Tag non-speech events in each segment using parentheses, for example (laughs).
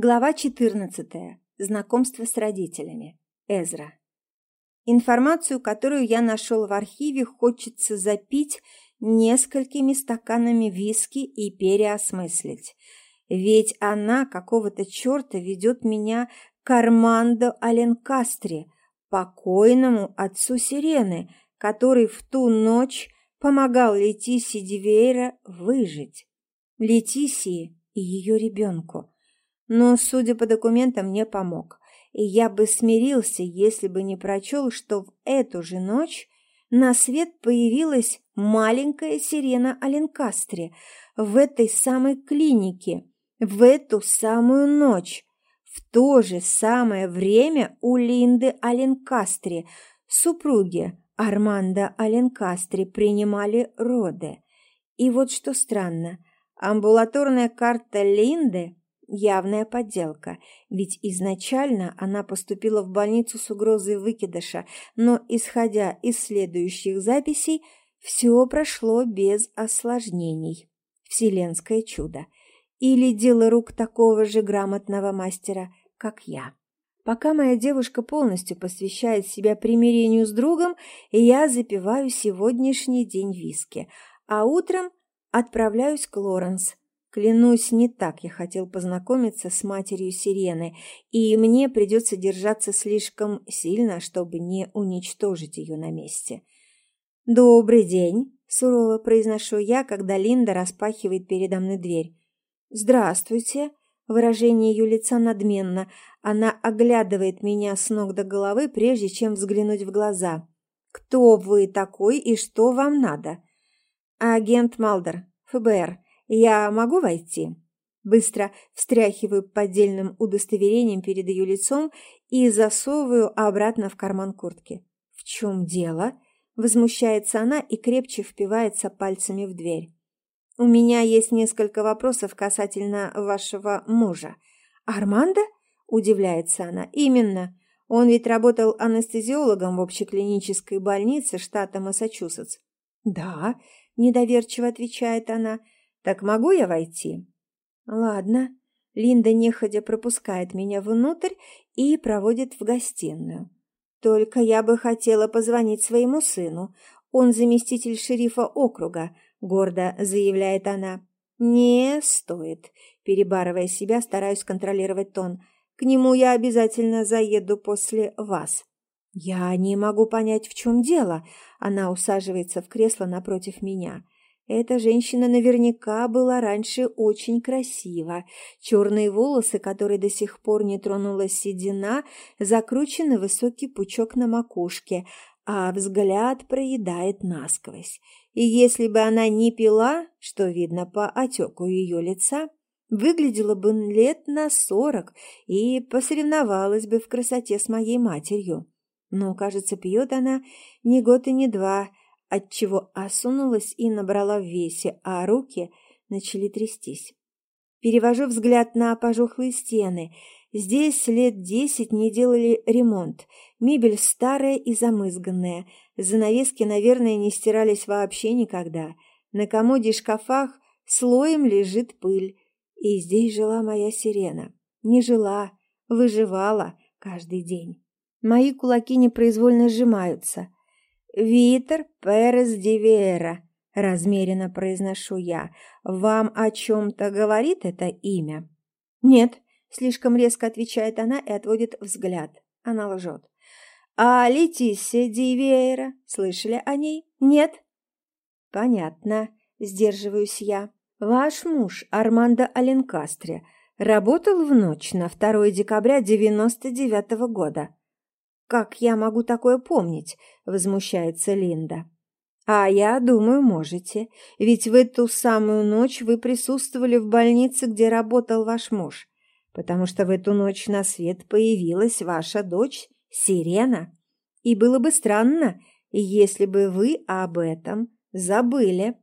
Глава 14. Знакомство с родителями. Эзра. Информацию, которую я нашел в архиве, хочется запить несколькими стаканами виски и переосмыслить. Ведь она какого-то черта ведет меня к Армандо Аленкастре, покойному отцу Сирены, который в ту ночь помогал Летисе Дивейра выжить. Летисии и ее ребенку – но, судя по документам, мне помог. И я бы смирился, если бы не прочел, что в эту же ночь на свет появилась маленькая сирена Аленкастре в этой самой клинике, в эту самую ночь. В то же самое время у Линды Аленкастре, супруги Армандо Аленкастре, принимали роды. И вот что странно, амбулаторная карта Линды Явная подделка, ведь изначально она поступила в больницу с угрозой выкидыша, но, исходя из следующих записей, все прошло без осложнений. Вселенское чудо. Или дело рук такого же грамотного мастера, как я. Пока моя девушка полностью посвящает себя примирению с другом, я запиваю сегодняшний день виски, а утром отправляюсь к Лоренс – Клянусь, не так я хотел познакомиться с матерью Сирены, и мне придется держаться слишком сильно, чтобы не уничтожить ее на месте. «Добрый день», — сурово произношу я, когда Линда распахивает передо мной дверь. «Здравствуйте», — выражение ее лица надменно. Она оглядывает меня с ног до головы, прежде чем взглянуть в глаза. «Кто вы такой и что вам надо?» «Агент Малдер, ФБР». «Я могу войти?» Быстро встряхиваю поддельным удостоверением перед ее лицом и засовываю обратно в карман куртки. «В чем дело?» Возмущается она и крепче впивается пальцами в дверь. «У меня есть несколько вопросов касательно вашего мужа». «Армандо?» – удивляется она. «Именно. Он ведь работал анестезиологом в общеклинической больнице штата Массачусетс». «Да», – недоверчиво отвечает она, – так могу я войти? Ладно. Линда неходя пропускает меня внутрь и проводит в гостиную. Только я бы хотела позвонить своему сыну. Он заместитель шерифа округа, гордо заявляет она. Не стоит. Перебарывая себя, стараюсь контролировать тон. К нему я обязательно заеду после вас. Я не могу понять, в чем дело. Она усаживается в кресло напротив меня. Эта женщина наверняка была раньше очень красива. Черные волосы, которые до сих пор не тронула седина, закручены высокий пучок на макушке, а взгляд проедает насквозь. И если бы она не пила, что видно по отеку ее лица, выглядела бы лет на сорок и посоревновалась бы в красоте с моей матерью. Но, кажется, пьет она не год и не два – отчего осунулась и набрала в весе, а руки начали трястись. Перевожу взгляд на пожухлые стены. Здесь лет десять не делали ремонт. Мебель старая и замызганная. Занавески, наверное, не стирались вообще никогда. На комоде и шкафах слоем лежит пыль. И здесь жила моя сирена. Не жила, выживала каждый день. Мои кулаки непроизвольно сжимаются. «Витер Перес Дивера», — размеренно произношу я. «Вам о чем-то говорит это имя?» «Нет», — слишком резко отвечает она и отводит взгляд. Она лжет. «А Летисия Дивера? Слышали о ней? Нет?» «Понятно», — сдерживаюсь я. «Ваш муж, Армандо Аленкастре, работал в ночь на 2 декабря 99 -го года. «Как я могу такое помнить?» – возмущается Линда. «А я думаю, можете. Ведь в эту самую ночь вы присутствовали в больнице, где работал ваш муж. Потому что в эту ночь на свет появилась ваша дочь Сирена. И было бы странно, если бы вы об этом забыли».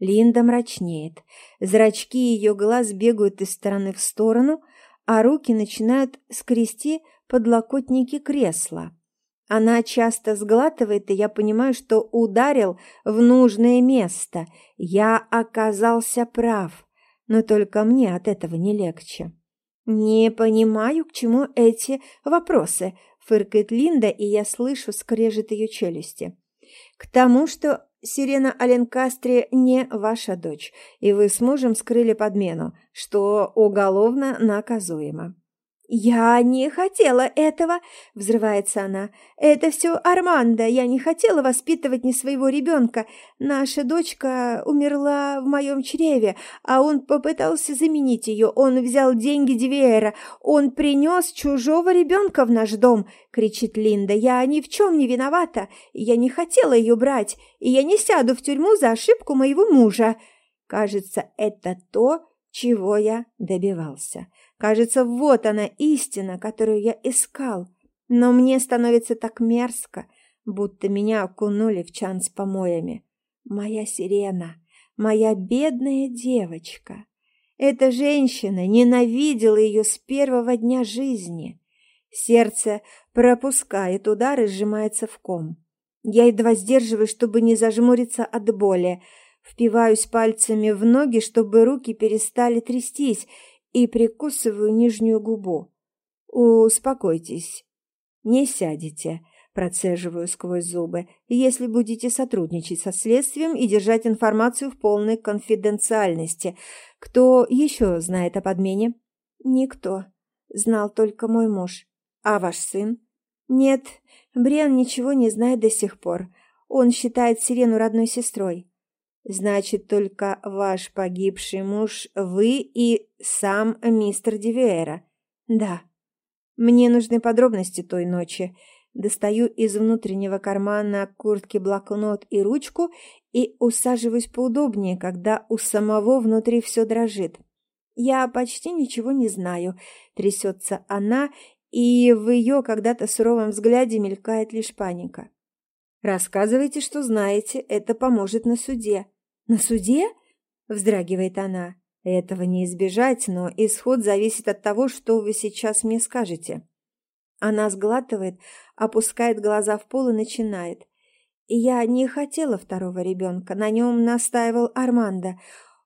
Линда мрачнеет. Зрачки ее глаз бегают из стороны в сторону, а руки начинают скрести подлокотники кресла. Она часто сглатывает, и я понимаю, что ударил в нужное место. Я оказался прав, но только мне от этого не легче. «Не понимаю, к чему эти вопросы», — фыркает Линда, и я слышу скрежет ее челюсти. «К тому, что Сирена Аленкастре не ваша дочь, и вы с мужем скрыли подмену, что уголовно наказуемо». «Я не хотела этого!» – взрывается она. «Это все Армандо. Я не хотела воспитывать ни своего ребенка. Наша дочка умерла в моем чреве, а он попытался заменить ее. Он взял деньги Дивеера. Он принес чужого ребенка в наш дом!» – кричит Линда. «Я ни в чем не виновата. Я не хотела ее брать, и я не сяду в тюрьму за ошибку моего мужа». Кажется, это то, чего я добивался. Кажется, вот она истина, которую я искал. Но мне становится так мерзко, будто меня окунули в чан с помоями. Моя сирена, моя бедная девочка. Эта женщина ненавидела ее с первого дня жизни. Сердце пропускает удар и сжимается в ком. Я едва сдерживаюсь, чтобы не зажмуриться от боли. Впиваюсь пальцами в ноги, чтобы руки перестали трястись, и прикусываю нижнюю губу. «Успокойтесь. Не сядете», – процеживаю сквозь зубы, «если будете сотрудничать со следствием и держать информацию в полной конфиденциальности. Кто еще знает о подмене?» «Никто. Знал только мой муж. А ваш сын?» «Нет, Брен ничего не знает до сих пор. Он считает Сирену родной сестрой. Значит, только ваш погибший муж, вы и сам мистер Дивера. Да. Мне нужны подробности той ночи. Достаю из внутреннего кармана куртки блокнот и ручку и усаживаюсь поудобнее, когда у самого внутри все дрожит. Я почти ничего не знаю. Трясется она, и в ее когда-то суровом взгляде мелькает лишь паника. Рассказывайте, что знаете, это поможет на суде. «На суде?» – вздрагивает она. «Этого не избежать, но исход зависит от того, что вы сейчас мне скажете». Она сглатывает, опускает глаза в пол и начинает. «Я не хотела второго ребенка, на нем настаивал Армандо.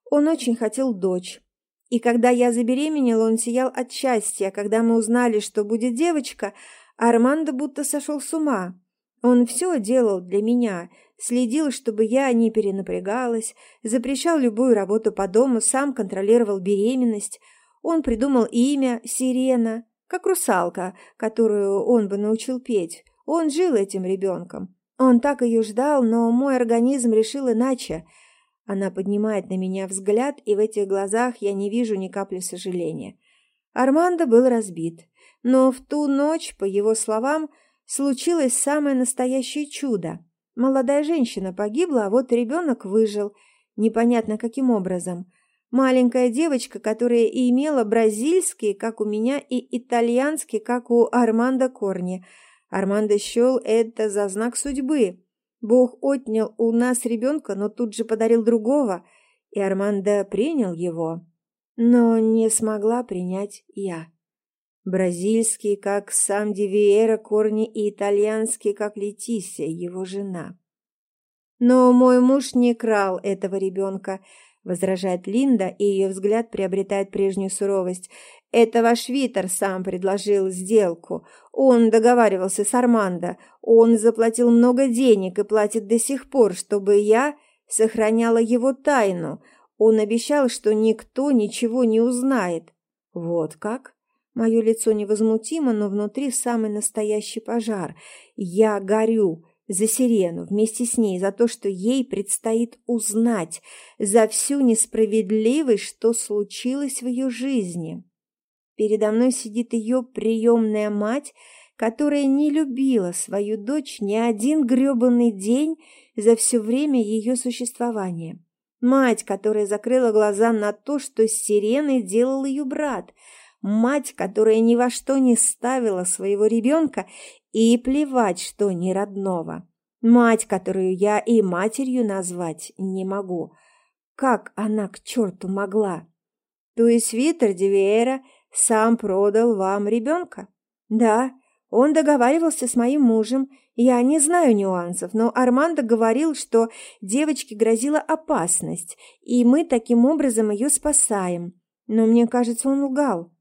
Он очень хотел дочь. И когда я забеременела, он сиял от счастья. Когда мы узнали, что будет девочка, Армандо будто сошел с ума. Он все делал для меня, следил, чтобы я не перенапрягалась, запрещал любую работу по дому, сам контролировал беременность. Он придумал имя Сирена, как русалка, которую он бы научил петь. Он жил этим ребенком. Он так ее ждал, но мой организм решил иначе. Она поднимает на меня взгляд, и в этих глазах я не вижу ни капли сожаления. Армандо был разбит, но в ту ночь, по его словам, случилось самое настоящее чудо. Молодая женщина погибла, а вот ребенок выжил. Непонятно каким образом. Маленькая девочка, которая и имела бразильский, как у меня, и итальянский, как у Армандо Корни. Армандо счел это за знак судьбы. Бог отнял у нас ребенка, но тут же подарил другого, и Армандо принял его. Но не смогла принять я. Бразильский, как сам Дивиера, корни и итальянский, как Летисия, его жена. «Но мой муж не крал этого ребенка», — возражает Линда, и ее взгляд приобретает прежнюю суровость. «Это ваш Витер сам предложил сделку. Он договаривался с Армандо. Он заплатил много денег и платит до сих пор, чтобы я сохраняла его тайну. Он обещал, что никто ничего не узнает». «Вот как?» Мое лицо невозмутимо, но внутри самый настоящий пожар. Я горю за Сирену, вместе с ней, за то, что ей предстоит узнать, за всю несправедливость, что случилось в ее жизни. Передо мной сидит ее приемная мать, которая не любила свою дочь ни один гребаный день за все время ее существования. Мать, которая закрыла глаза на то, что с Сиреной делал ее брат – мать, которая ни во что не ставила своего ребенка и плевать, что не родного. Мать, которую я и матерью назвать не могу. Как она к черту могла? То есть Витер Дивиэра сам продал вам ребенка? Да, он договаривался с моим мужем. Я не знаю нюансов, но Армандо говорил, что девочке грозила опасность, и мы таким образом ее спасаем. Но мне кажется, он лгал.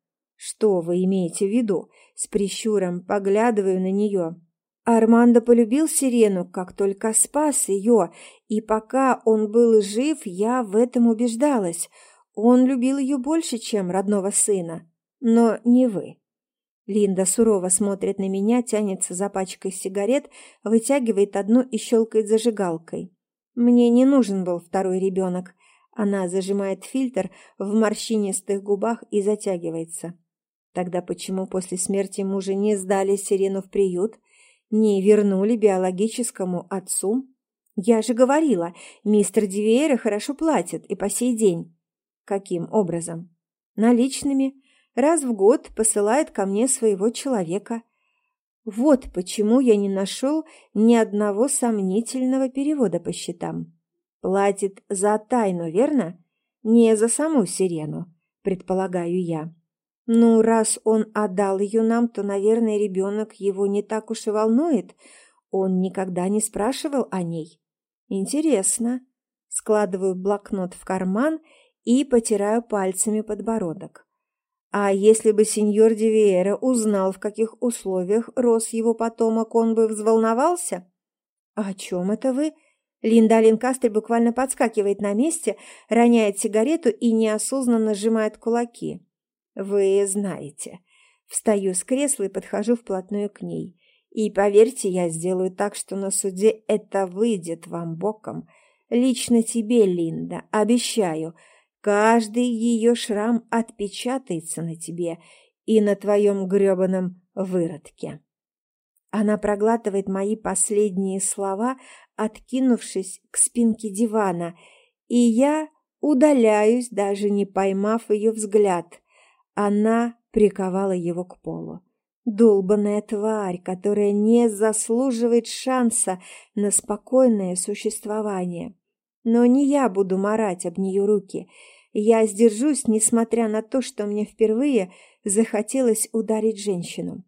Что вы имеете в виду? С прищуром поглядываю на нее. Армандо полюбил Сирену, как только спас ее, и пока он был жив, я в этом убеждалась. Он любил ее больше, чем родного сына. Но не вы. Линда сурово смотрит на меня, тянется за пачкой сигарет, вытягивает одну и щелкает зажигалкой. Мне не нужен был второй ребенок. Она зажимает фильтр в морщинистых губах и затягивается. Тогда почему после смерти мужа не сдали Сирену в приют? Не вернули биологическому отцу? Я же говорила, мистер Дивейра хорошо платит и по сей день. Каким образом? Наличными раз в год посылает ко мне своего человека. Вот почему я не нашел ни одного сомнительного перевода по счетам. Платит за тайну, верно? Не за саму сирену, предполагаю я. Ну, раз он отдал ее нам, то, наверное, ребенок его не так уж и волнует. Он никогда не спрашивал о ней. Интересно. Складываю блокнот в карман и потираю пальцами подбородок. А если бы сеньор Дивиера узнал, в каких условиях рос его потомок, он бы взволновался? «О чем это вы?» Линда Ленкастер буквально подскакивает на месте, роняет сигарету и неосознанно сжимает кулаки. «Вы знаете». Встаю с кресла и подхожу вплотную к ней. И поверьте, я сделаю так, что на суде это выйдет вам боком. Лично тебе, Линда, обещаю – Каждый ее шрам отпечатается на тебе и на твоем гребаном выродке. Она проглатывает мои последние слова, откинувшись к спинке дивана, и я удаляюсь, даже не поймав ее взгляд. Она приковала его к полу. Долбаная тварь, которая не заслуживает шанса на спокойное существование. Но не я буду марать об нее руки. Я сдержусь, несмотря на то, что мне впервые захотелось ударить женщину.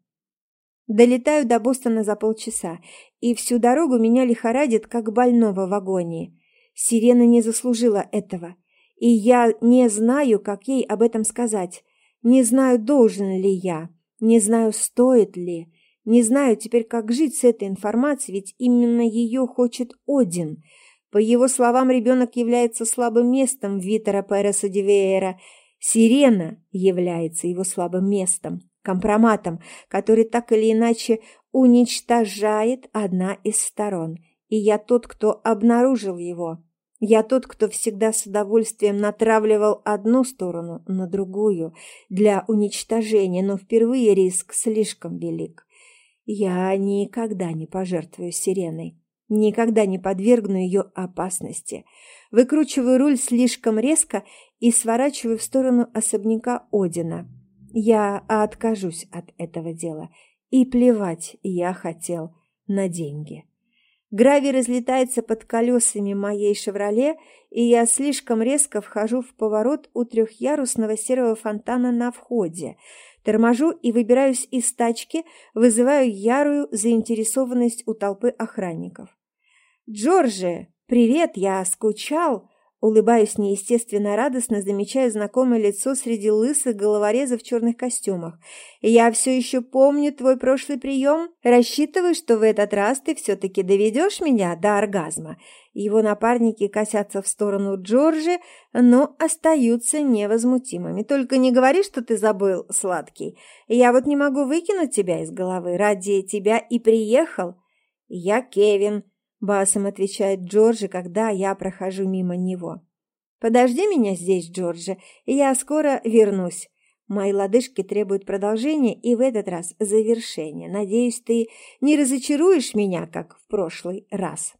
Долетаю до Бостона за полчаса, и всю дорогу меня лихорадит, как больного в агонии. Сирена не заслужила этого, и я не знаю, как ей об этом сказать. Не знаю, должен ли я, не знаю, стоит ли. Не знаю теперь, как жить с этой информацией, ведь именно ее хочет Один – по его словам, ребенок является слабым местом Витера Переса Дивеера. Сирена является его слабым местом, компроматом, который так или иначе уничтожает одна из сторон. И я тот, кто обнаружил его. Я тот, кто всегда с удовольствием натравливал одну сторону на другую для уничтожения, но впервые риск слишком велик. Я никогда не пожертвую сиреной. Никогда не подвергну ее опасности. Выкручиваю руль слишком резко и сворачиваю в сторону особняка Одина. Я откажусь от этого дела. И плевать я хотел на деньги. Гравий разлетается под колесами моей «Шевроле», и я слишком резко вхожу в поворот у трехъярусного серого фонтана на входе. Торможу и выбираюсь из тачки, вызываю ярую заинтересованность у толпы охранников. «Джорджи, привет, я скучал!» Улыбаюсь неестественно радостно, замечая знакомое лицо среди лысых головорезов в черных костюмах. «Я все еще помню твой прошлый прием. Рассчитываю, что в этот раз ты все-таки доведешь меня до оргазма». Его напарники косятся в сторону Джорджи, но остаются невозмутимыми. «Только не говори, что ты забыл, сладкий. Я вот не могу выкинуть тебя из головы. Ради тебя и приехал. Я Кевин». Басом отвечает Джорджи, когда я прохожу мимо него. «Подожди меня здесь, Джорджи, я скоро вернусь». Мои лодыжки требуют продолжения и в этот раз завершения. Надеюсь, ты не разочаруешь меня, как в прошлый раз.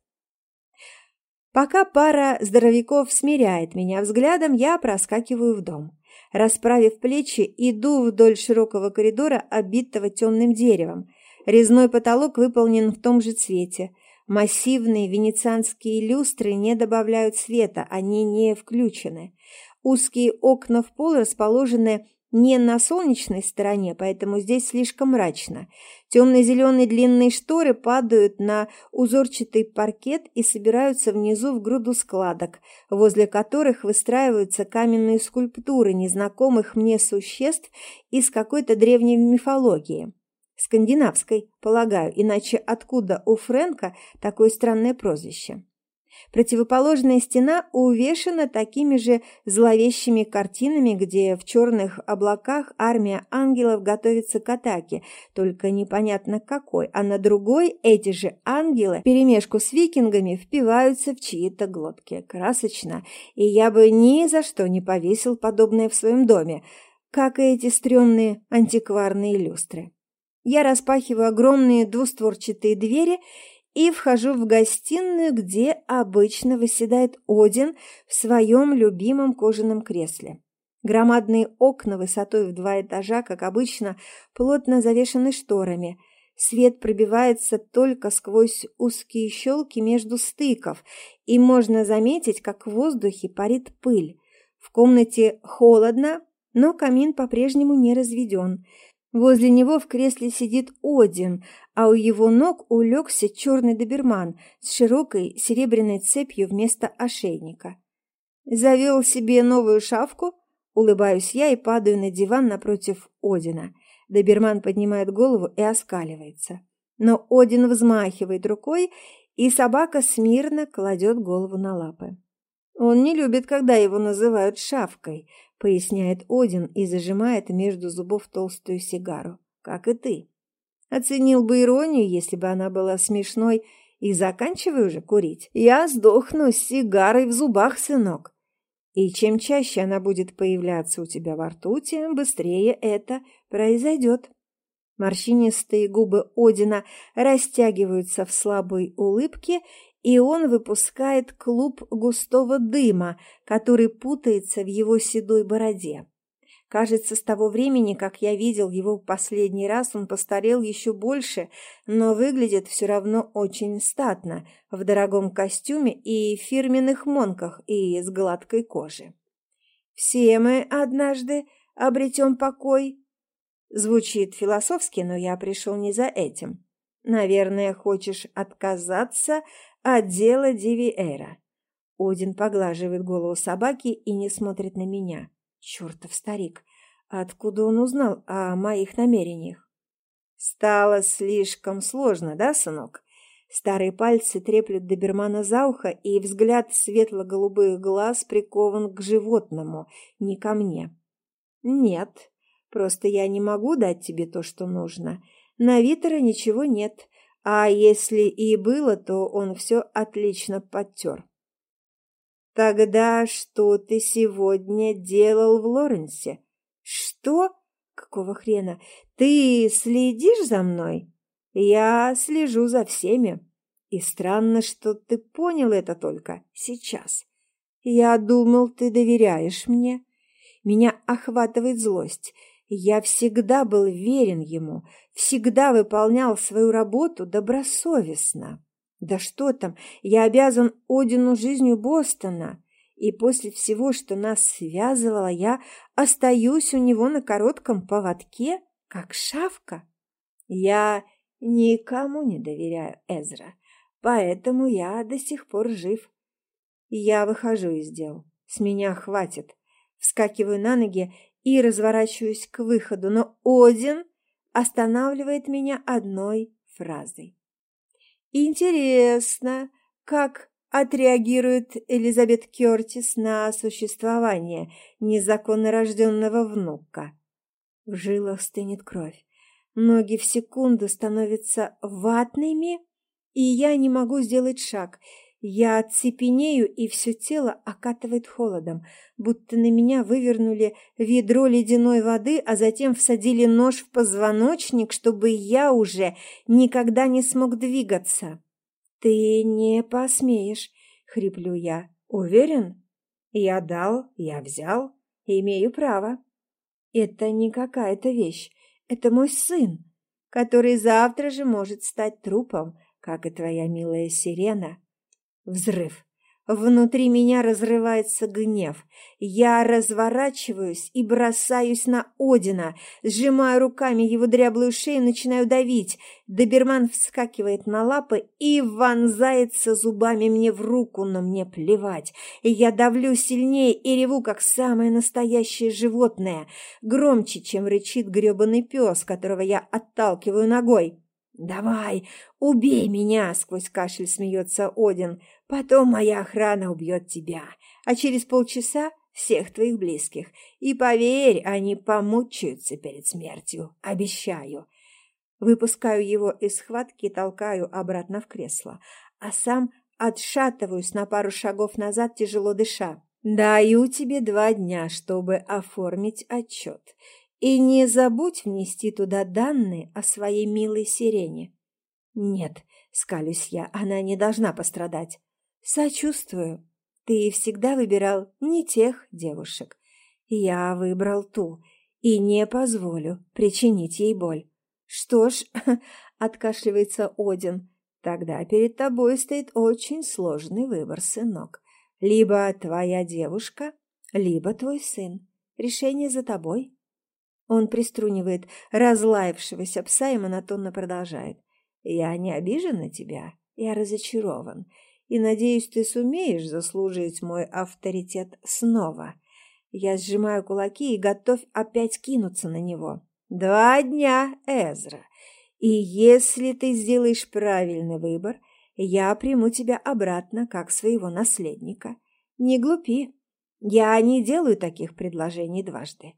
Пока пара здоровяков смиряет меня взглядом, я проскакиваю в дом. Расправив плечи, иду вдоль широкого коридора, обитого темным деревом. Резной потолок выполнен в том же цвете. Массивные венецианские люстры не добавляют света, они не включены. Узкие окна в пол расположены не на солнечной стороне, поэтому здесь слишком мрачно. Темно-зеленые длинные шторы падают на узорчатый паркет и собираются внизу в груду складок, возле которых выстраиваются каменные скульптуры незнакомых мне существ из какой-то древней мифологии. Скандинавской, полагаю, иначе откуда у Фрэнка такое странное прозвище? Противоположная стена увешана такими же зловещими картинами, где в черных облаках армия ангелов готовится к атаке, только непонятно какой, а на другой эти же ангелы, перемешку с викингами, впиваются в чьи-то глотки. Красочно, и я бы ни за что не повесил подобное в своем доме, как и эти стрёмные антикварные люстры. Я распахиваю огромные двустворчатые двери и вхожу в гостиную, где обычно выседает Один в своем любимом кожаном кресле. Громадные окна высотой в два этажа, как обычно, плотно завешаны шторами. Свет пробивается только сквозь узкие щелки между стыков, и можно заметить, как в воздухе парит пыль. В комнате холодно, но камин по-прежнему не разведен – Возле него в кресле сидит Один, а у его ног улегся черный доберман с широкой серебряной цепью вместо ошейника. «Завел себе новую шавку?» Улыбаюсь я и падаю на диван напротив Одина. Доберман поднимает голову и оскаливается. Но Один взмахивает рукой, и собака смирно кладет голову на лапы. Он не любит, когда его называют шавкой, поясняет Один и зажимает между зубов толстую сигару, как и ты. Оценил бы иронию, если бы она была смешной, и заканчивай уже курить. Я сдохну с сигарой в зубах, сынок. И чем чаще она будет появляться у тебя во рту, тем быстрее это произойдет. Морщинистые губы Одина растягиваются в слабой улыбке, и он выпускает клуб густого дыма, который путается в его седой бороде. Кажется, с того времени, как я видел его в последний раз, он постарел еще больше, но выглядит все равно очень статно, в дорогом костюме и фирменных монках и с гладкой кожи. «Все мы однажды обретем покой». Звучит философски, но я пришел не за этим. Наверное, хочешь отказаться отдела Дивиэра. Один поглаживает голову собаки и не смотрит на меня. Чертов старик! Откуда он узнал о моих намерениях? Стало слишком сложно, да, сынок? Старые пальцы треплют добермана за ухо, и взгляд светло-голубых глаз прикован к животному, не ко мне. Нет, просто я не могу дать тебе то, что нужно. На Витера ничего нет, а если и было, то он все отлично подтер. «Тогда что ты сегодня делал в Лоренсе?» «Что? Какого хрена? Ты следишь за мной?» «Я слежу за всеми. И странно, что ты понял это только сейчас. Я думал, ты доверяешь мне. Меня охватывает злость. Я всегда был верен ему, всегда выполнял свою работу добросовестно. Да что там, я обязан Одину жизнью Бостона. И после всего, что нас связывало, я остаюсь у него на коротком поводке, как шавка. Я никому не доверяю, Эзра, поэтому я до сих пор жив. Я выхожу из дел, с меня хватит. Вскакиваю на ноги и разворачиваюсь к выходу, но Один останавливает меня одной фразой. Интересно, как отреагирует Элизабет Кертис на существование незаконно рожденного внука. В жилах стынет кровь. Ноги в секунду становятся ватными, и я не могу сделать шаг. Я цепенею, и все тело окатывает холодом, будто на меня вывернули ведро ледяной воды, а затем всадили нож в позвоночник, чтобы я уже никогда не смог двигаться. «Ты не посмеешь», — хриплю я. «Уверен?» «Я дал, я взял, имею право». «Это не какая-то вещь, это мой сын, который завтра же может стать трупом, как и твоя милая сирена». Взрыв. Внутри меня разрывается гнев. Я разворачиваюсь и бросаюсь на Одина, сжимаю руками его дряблую шею, начинаю давить. Доберман вскакивает на лапы и вонзается зубами мне в руку, но мне плевать. Я давлю сильнее и реву, как самое настоящее животное, громче, чем рычит гребаный пес, которого я отталкиваю ногой. «Давай, убей меня!» — сквозь кашель смеется Один. «Потом моя охрана убьет тебя, а через полчаса всех твоих близких. И поверь, они помучаются перед смертью, обещаю». Выпускаю его из схватки и толкаю обратно в кресло, а сам отшатываюсь на пару шагов назад, тяжело дыша. «Даю тебе два дня, чтобы оформить отчет. И не забудь внести туда данные о своей милой сирене. Нет, скалюсь я, она не должна пострадать. Сочувствую. Ты всегда выбирал не тех девушек. Я выбрал ту и не позволю причинить ей боль. Что ж, (laughs) откашливается Один, тогда перед тобой стоит очень сложный выбор, сынок. Либо твоя девушка, либо твой сын. Решение за тобой. Он приструнивает разлаявшегося пса и монотонно продолжает. «Я не обижен на тебя, я разочарован, и надеюсь, ты сумеешь заслужить мой авторитет снова». Я сжимаю кулаки и готов опять кинуться на него. «Два дня, Эзра, и если ты сделаешь правильный выбор, я приму тебя обратно как своего наследника. Не глупи, я не делаю таких предложений дважды.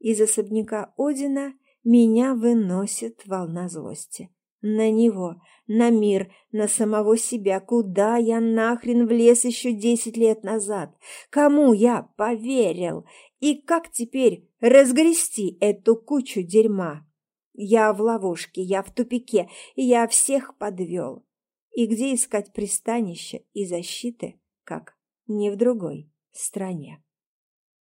Из особняка Одина меня выносит волна злости. На него, на мир, на самого себя. Куда я нахрен влез еще десять лет назад? Кому я поверил? И как теперь разгрести эту кучу дерьма? Я в ловушке, я в тупике, я всех подвел. И где искать пристанище и защиты, как не в другой стране?